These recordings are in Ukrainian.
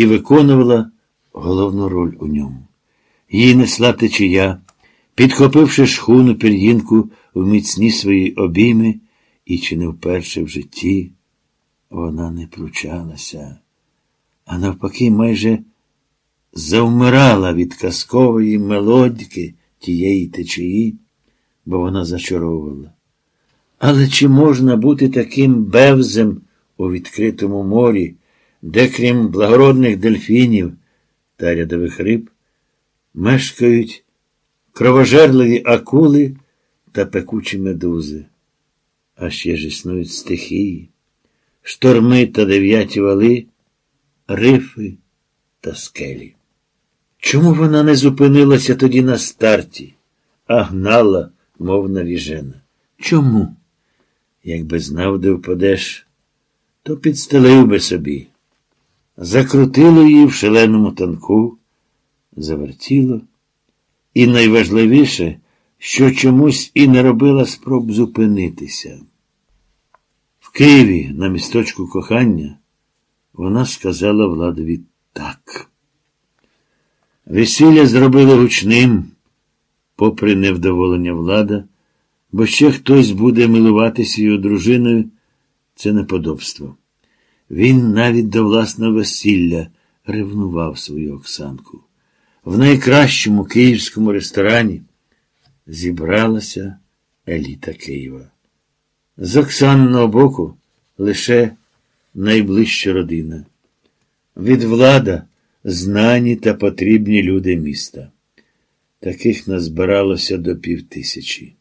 і виконувала головну роль у ньому. Її несла течія, підхопивши шхуну пір'їнку в міцні свої обійми, і чи не вперше в житті вона не пручалася, а навпаки, майже завмирала від казкової мелодики тієї течії, бо вона зачаровувала. Але чи можна бути таким бевзем у відкритому морі, де, крім благородних дельфінів та рядових риб, мешкають кровожерливі акули та пекучі медузи? А ще ж існують стихії, шторми та дев'яті вали, рифи та скелі. Чому вона не зупинилася тоді на старті, а гнала, мов навіжена? Чому? Якби знав, де впадеш, то підстелив би собі. Закрутило її в шаленому танку, завертіло, і найважливіше, що чомусь і не робила спроб зупинитися. В Києві, на місточку кохання, вона сказала владові так. Весілля зробили гучним, попри невдоволення влада, бо ще хтось буде милуватися його дружиною, це неподобство. Він навіть до власного весілля ревнував свою Оксанку. В найкращому київському ресторані зібралася еліта Києва. З Оксанного боку лише найближча родина. Від влада знані та потрібні люди міста. Таких назбиралося до півтисячі.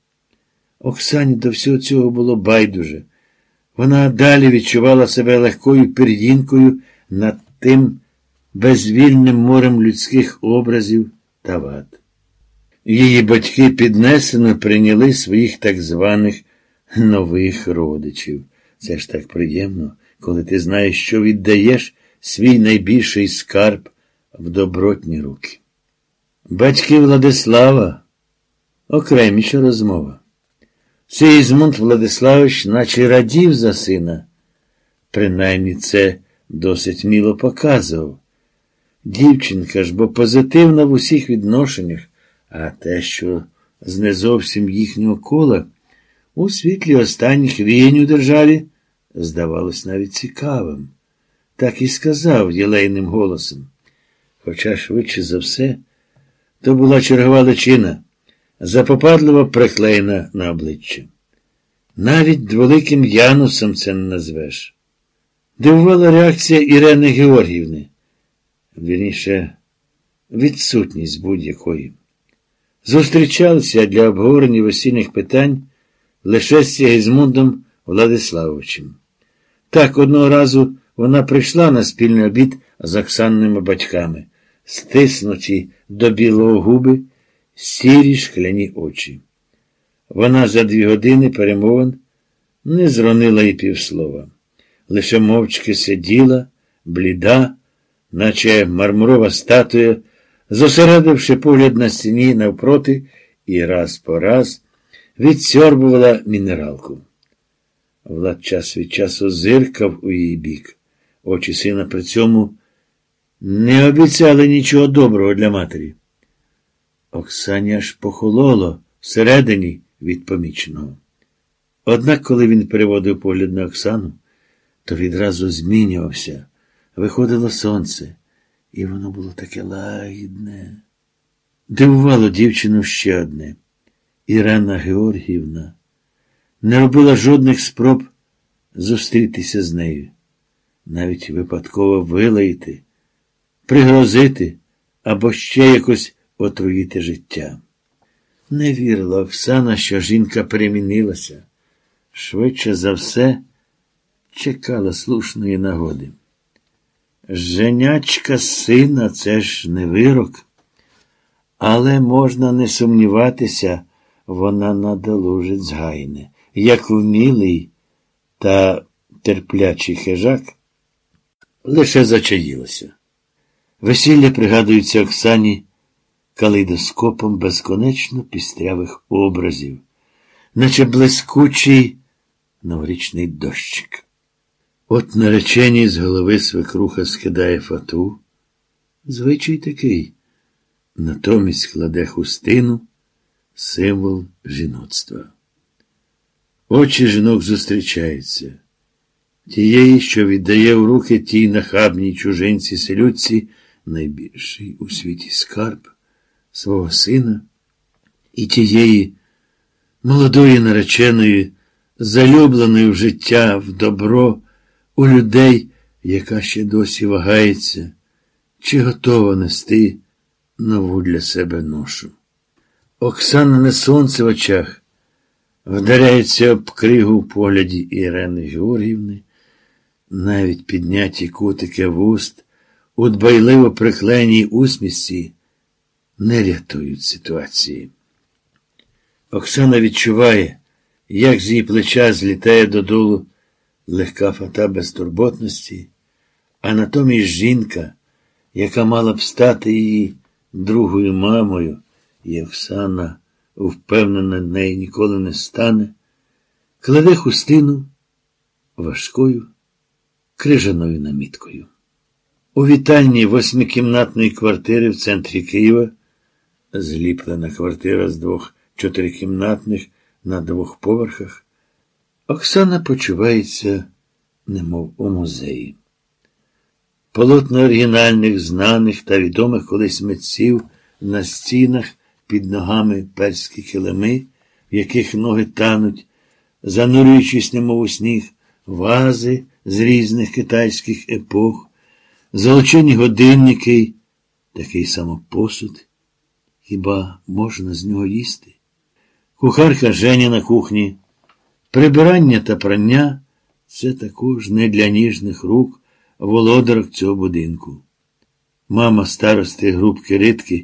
Оксані до всього цього було байдуже. Вона далі відчувала себе легкою пір'їнкою над тим безвільним морем людських образів та вад. Її батьки піднесено прийняли своїх так званих нових родичів. Це ж так приємно, коли ти знаєш, що віддаєш свій найбільший скарб в добротні руки. Батьки Владислава окреміша розмова. Сигізмунд Владиславович наче радів за сина. Принаймні це досить міло показував. Дівчинка ж бо позитивна в усіх відношеннях, а те, що з не зовсім їхнього кола, у світлі останніх віянь у державі, здавалось навіть цікавим. Так і сказав єлейним голосом. Хоча швидше за все, то була чергова личина запопадливо приклеєна на обличчя. Навіть дволиким Янусом це не назвеш. Дивувала реакція Ірени Георгіївни, вірніше, відсутність будь-якої. Зустрічалися для обговорення весільних питань лише з Сігізмундом Владиславовичем. Так, одного разу вона прийшла на спільний обід з Оксанними батьками, стиснуті до білого губи сірі шкляні очі. Вона за дві години перемовин не зронила й півслова. Лише мовчки сиділа, бліда, наче мармурова статуя, зосередивши погляд на стіні навпроти і раз по раз відсьорбувала мінералку. Влад час від часу зиркав у її бік. Очі сина при цьому не обіцяли нічого доброго для матері. Оксані аж похололо всередині від поміченого. Однак, коли він переводив погляд на Оксану, то відразу змінювався. Виходило сонце, і воно було таке лагідне. Дивувало дівчину ще одне. Ірена Георгіївна не робила жодних спроб зустрітися з нею, навіть випадково вилаїти, пригрозити або ще якось отруїти життя. Не вірила Оксана, що жінка перемінилася. Швидше за все, чекала слушної нагоди. Женячка сина це ж не вирок, але можна не сумніватися, вона надолужить згайне, як вмілий та терплячий хижак, лише зачаїлося. Весілля пригадується Оксані калейдоскопом безконечно пістрявих образів, наче блискучий новорічний дощик. От нареченій з голови свекруха скидає фату, Звичай такий. Натомість кладе хустину символ жіноцтва. Очі жінок зустрічаються. Тієї, що віддає в руки тій нахабній чужинці селюдці найбільший у світі скарб свого сина, і тієї молодої нареченої, залюбленої в життя, в добро, у людей, яка ще досі вагається, чи готова нести нову для себе ношу. Оксана не сонце в очах, вдаряється об кригу в погляді Ірени Георгівни, навіть підняті кутики вуст, у дбайливо прикленій усмісці не рятують ситуації. Оксана відчуває, як з її плеча злітає додолу легка фата безтурботності, а натомість жінка, яка мала б стати її другою мамою, і Оксана, впевнена, неї ніколи не стане, кладе хустину важкою крижаною наміткою. У вітальні восьмикімнатної квартири в центрі Києва зліплена квартира з двох чотирикімнатних на двох поверхах, Оксана почувається, немов у музеї. Полотна оригінальних, знаних та відомих колись митців на стінах під ногами перські килими, в яких ноги тануть, занурюючись немов у сніг, вази з різних китайських епох, золочені годинники, такий самопосуд. Хіба можна з нього їсти? Кухарка Женя на кухні. Прибирання та прання це також не для ніжних рук володарок цього будинку. Мама старости групки ритки